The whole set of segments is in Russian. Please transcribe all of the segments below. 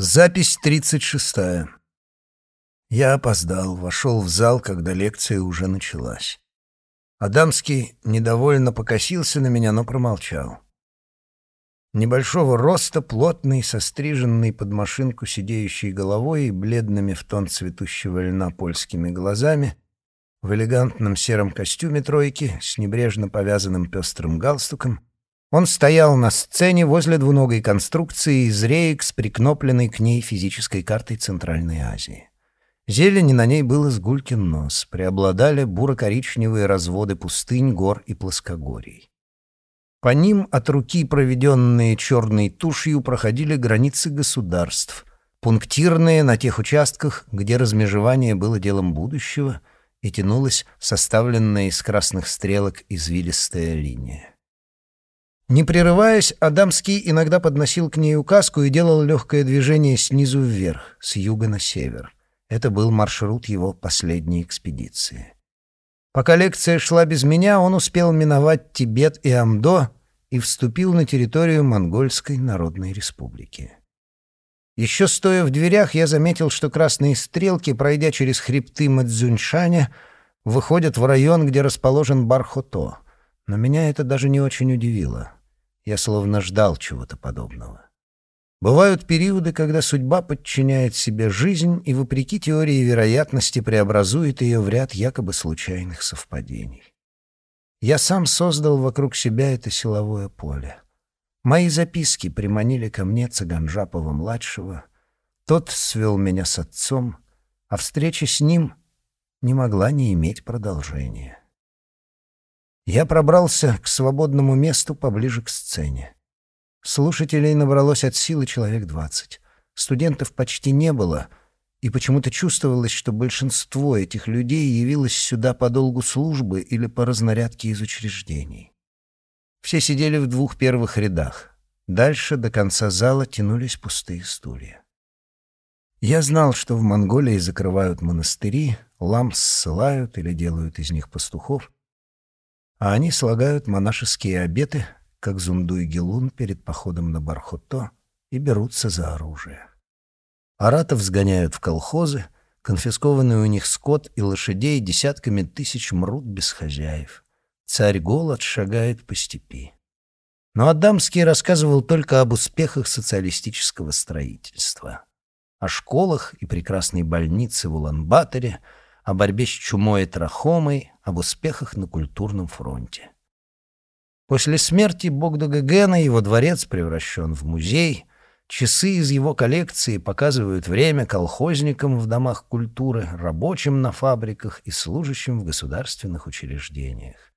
Запись 36. Я опоздал, вошел в зал, когда лекция уже началась. Адамский недовольно покосился на меня, но промолчал. Небольшого роста, плотный, состриженный под машинку сидеющей головой и бледными в тон цветущего льна польскими глазами, в элегантном сером костюме тройки с небрежно повязанным пестрым галстуком — он стоял на сцене возле двуногой конструкции из реек с прикнопленной к ней физической картой Центральной Азии. Зелени на ней был изгулькин нос, преобладали буро-коричневые разводы пустынь, гор и плоскогорий. По ним от руки, проведенные черной тушью, проходили границы государств, пунктирные на тех участках, где размежевание было делом будущего и тянулась составленная из красных стрелок извилистая линия. Не прерываясь, Адамский иногда подносил к ней указку и делал легкое движение снизу вверх, с юга на север. Это был маршрут его последней экспедиции. Пока лекция шла без меня, он успел миновать Тибет и Амдо и вступил на территорию Монгольской Народной Республики. Еще стоя в дверях, я заметил, что красные стрелки, пройдя через хребты Мадзюньшаня, выходят в район, где расположен Бархото. Но меня это даже не очень удивило. Я словно ждал чего-то подобного. Бывают периоды, когда судьба подчиняет себе жизнь и, вопреки теории вероятности, преобразует ее в ряд якобы случайных совпадений. Я сам создал вокруг себя это силовое поле. Мои записки приманили ко мне Цыганжапова-младшего. Тот свел меня с отцом, а встреча с ним не могла не иметь продолжения. Я пробрался к свободному месту поближе к сцене. Слушателей набралось от силы человек двадцать. Студентов почти не было, и почему-то чувствовалось, что большинство этих людей явилось сюда по долгу службы или по разнарядке из учреждений. Все сидели в двух первых рядах. Дальше до конца зала тянулись пустые стулья. Я знал, что в Монголии закрывают монастыри, лам ссылают или делают из них пастухов — а они слагают монашеские обеты, как Зундуй-Гелун перед походом на Бархото, и берутся за оружие. Аратов сгоняют в колхозы, конфискованный у них скот и лошадей десятками тысяч мрут без хозяев. Царь голод шагает по степи. Но Адамский рассказывал только об успехах социалистического строительства, о школах и прекрасной больнице в Улан-Баторе, о борьбе с чумой и трахомой, об успехах на культурном фронте. После смерти Богдага его дворец превращен в музей, часы из его коллекции показывают время колхозникам в домах культуры, рабочим на фабриках и служащим в государственных учреждениях.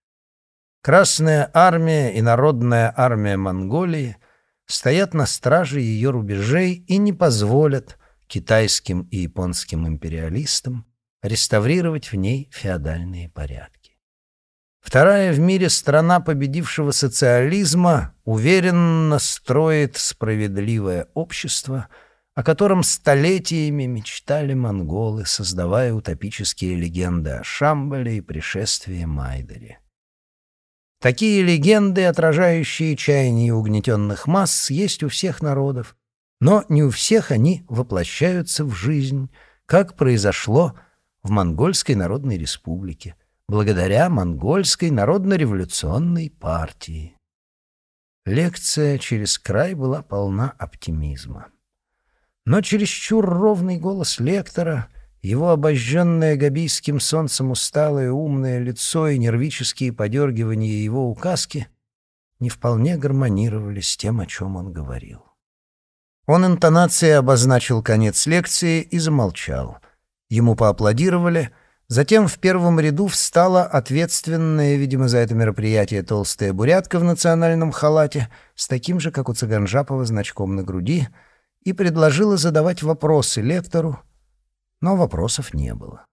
Красная армия и Народная армия Монголии стоят на страже ее рубежей и не позволят китайским и японским империалистам реставрировать в ней феодальные порядки. Вторая в мире страна победившего социализма уверенно строит справедливое общество, о котором столетиями мечтали монголы, создавая утопические легенды о Шамбале и пришествии Майдаре. Такие легенды, отражающие чаяния угнетенных масс, есть у всех народов, но не у всех они воплощаются в жизнь, как произошло в Монгольской Народной Республике, благодаря Монгольской Народно-революционной партии. Лекция через край была полна оптимизма. Но чересчур ровный голос лектора, его обожженное габийским солнцем усталое умное лицо и нервические подергивания его указки не вполне гармонировали с тем, о чем он говорил. Он интонацией обозначил конец лекции и замолчал — Ему поаплодировали. Затем в первом ряду встала ответственная, видимо, за это мероприятие толстая бурятка в национальном халате с таким же, как у Цыганжапова, значком на груди и предложила задавать вопросы лектору, но вопросов не было.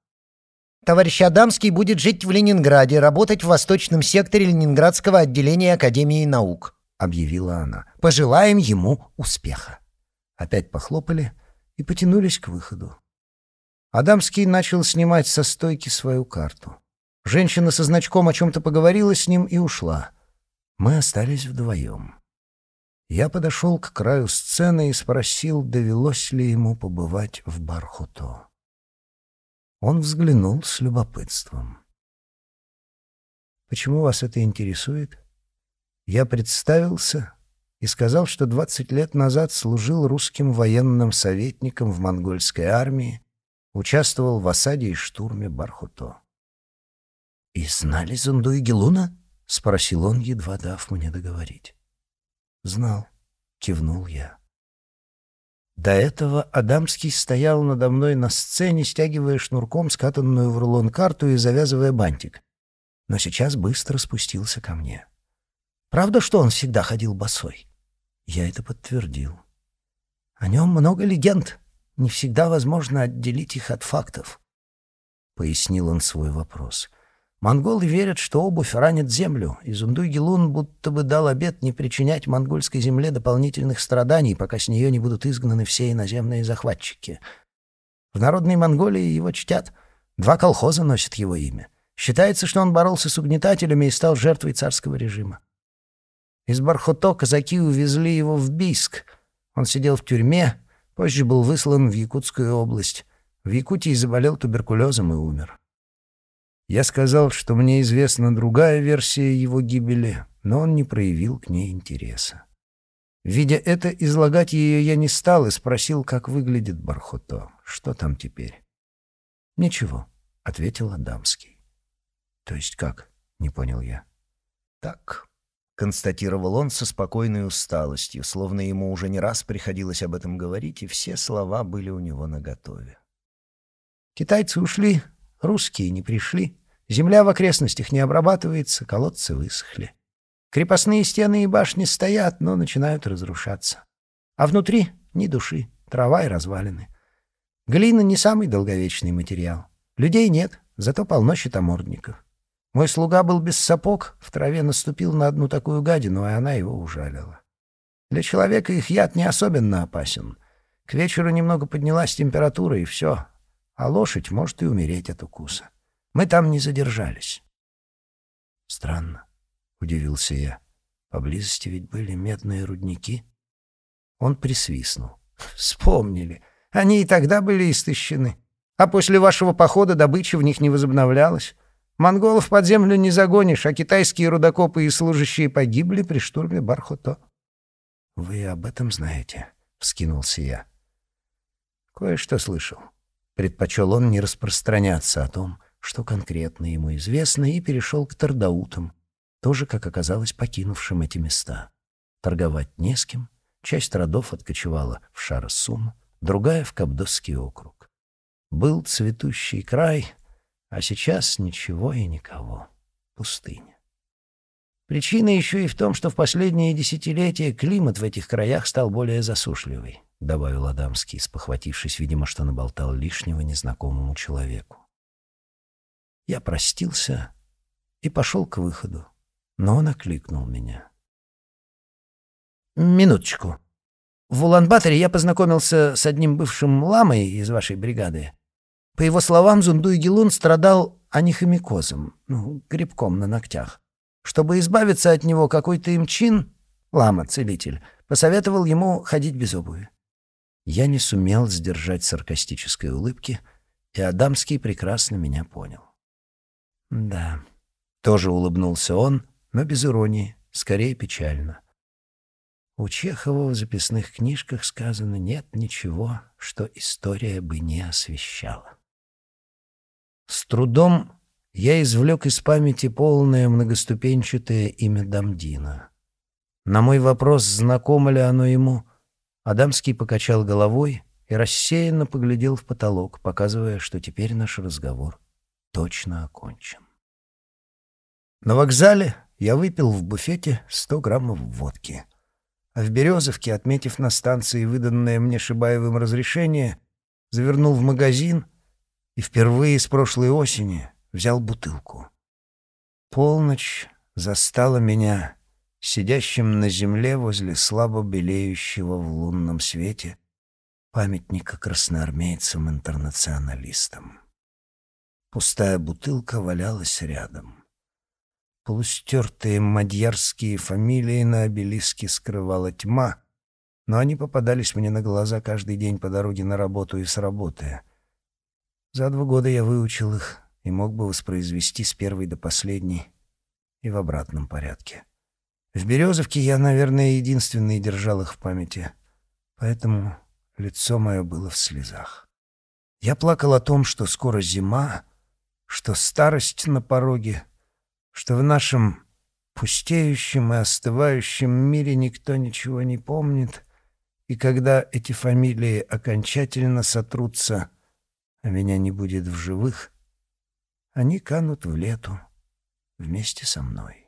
Товарищ Адамский будет жить в Ленинграде, работать в восточном секторе Ленинградского отделения Академии наук», — объявила она. «Пожелаем ему успеха». Опять похлопали и потянулись к выходу. Адамский начал снимать со стойки свою карту. Женщина со значком о чем-то поговорила с ним и ушла. Мы остались вдвоем. Я подошел к краю сцены и спросил, довелось ли ему побывать в Бархуто. Он взглянул с любопытством. «Почему вас это интересует?» Я представился и сказал, что двадцать лет назад служил русским военным советником в монгольской армии, участвовал в осаде и штурме Бархуто. «И знали Зунду и Гелуна?» — спросил он, едва дав мне договорить. «Знал», — кивнул я. До этого Адамский стоял надо мной на сцене, стягивая шнурком скатанную в рулон карту и завязывая бантик. Но сейчас быстро спустился ко мне. «Правда, что он всегда ходил босой?» Я это подтвердил. «О нем много легенд. Не всегда возможно отделить их от фактов», — пояснил он свой вопрос. Монголы верят, что обувь ранит землю, и Зундуй-Гелун будто бы дал обет не причинять монгольской земле дополнительных страданий, пока с нее не будут изгнаны все иноземные захватчики. В народной Монголии его чтят. Два колхоза носят его имя. Считается, что он боролся с угнетателями и стал жертвой царского режима. Из Бархото казаки увезли его в Бийск. Он сидел в тюрьме, позже был выслан в Якутскую область. В Якутии заболел туберкулезом и умер. Я сказал, что мне известна другая версия его гибели, но он не проявил к ней интереса. Видя это, излагать ее я не стал и спросил, как выглядит Бархото. Что там теперь? «Ничего», — ответил Адамский. «То есть как?» — не понял я. «Так», — констатировал он со спокойной усталостью, словно ему уже не раз приходилось об этом говорить, и все слова были у него наготове. «Китайцы ушли, русские не пришли. Земля в окрестностях не обрабатывается, колодцы высохли. Крепостные стены и башни стоят, но начинают разрушаться. А внутри ни души, трава и развалины. Глина не самый долговечный материал. Людей нет, зато полно щитомордников. Мой слуга был без сапог, в траве наступил на одну такую гадину, и она его ужалила. Для человека их яд не особенно опасен. К вечеру немного поднялась температура, и все. А лошадь может и умереть от укуса. Мы там не задержались. Странно, удивился я. Поблизости ведь были медные рудники. Он присвистнул. Вспомнили. Они и тогда были истощены. А после вашего похода добыча в них не возобновлялась. Монголов под землю не загонишь, а китайские рудокопы и служащие погибли при штурме Бархото. — Вы об этом знаете? — вскинулся я. — Кое-что слышал. Предпочел он не распространяться о том, что конкретно ему известно, и перешел к тардаутам, тоже, как оказалось, покинувшим эти места. Торговать не с кем, часть родов откочевала в Шарасун, другая — в Кабдосский округ. Был цветущий край, а сейчас ничего и никого. Пустыня. Причина еще и в том, что в последние десятилетия климат в этих краях стал более засушливый, — добавил Адамский, спохватившись, видимо, что наболтал лишнего незнакомому человеку. Я простился и пошел к выходу, но он окликнул меня. «Минуточку. В Улан-Баторе я познакомился с одним бывшим ламой из вашей бригады. По его словам, Зундуй Гелун страдал анихомикозом, ну, грибком на ногтях. Чтобы избавиться от него, какой-то имчин, лама-целитель, посоветовал ему ходить без обуви. Я не сумел сдержать саркастической улыбки, и Адамский прекрасно меня понял. Да, тоже улыбнулся он, но без иронии, скорее печально. У Чехова в записных книжках сказано «нет ничего, что история бы не освещала». С трудом я извлек из памяти полное многоступенчатое имя Дамдина. На мой вопрос, знакомо ли оно ему, Адамский покачал головой и рассеянно поглядел в потолок, показывая, что теперь наш разговор точно окончен. На вокзале я выпил в буфете 100 граммов водки. А в Березовке, отметив на станции выданное мне Шибаевым разрешение, завернул в магазин и впервые с прошлой осени взял бутылку. Полночь застала меня сидящим на земле возле слабо белеющего в лунном свете памятника красноармейцам-интернационалистам. Пустая бутылка валялась рядом. Полустертые мадьярские фамилии на обелиске скрывала тьма, но они попадались мне на глаза каждый день по дороге на работу и с работы. За два года я выучил их и мог бы воспроизвести с первой до последней и в обратном порядке. В Березовке я, наверное, единственный держал их в памяти, поэтому лицо мое было в слезах. Я плакал о том, что скоро зима, что старость на пороге, что в нашем пустеющем и остывающем мире никто ничего не помнит, и когда эти фамилии окончательно сотрутся, а меня не будет в живых, они канут в лету вместе со мной.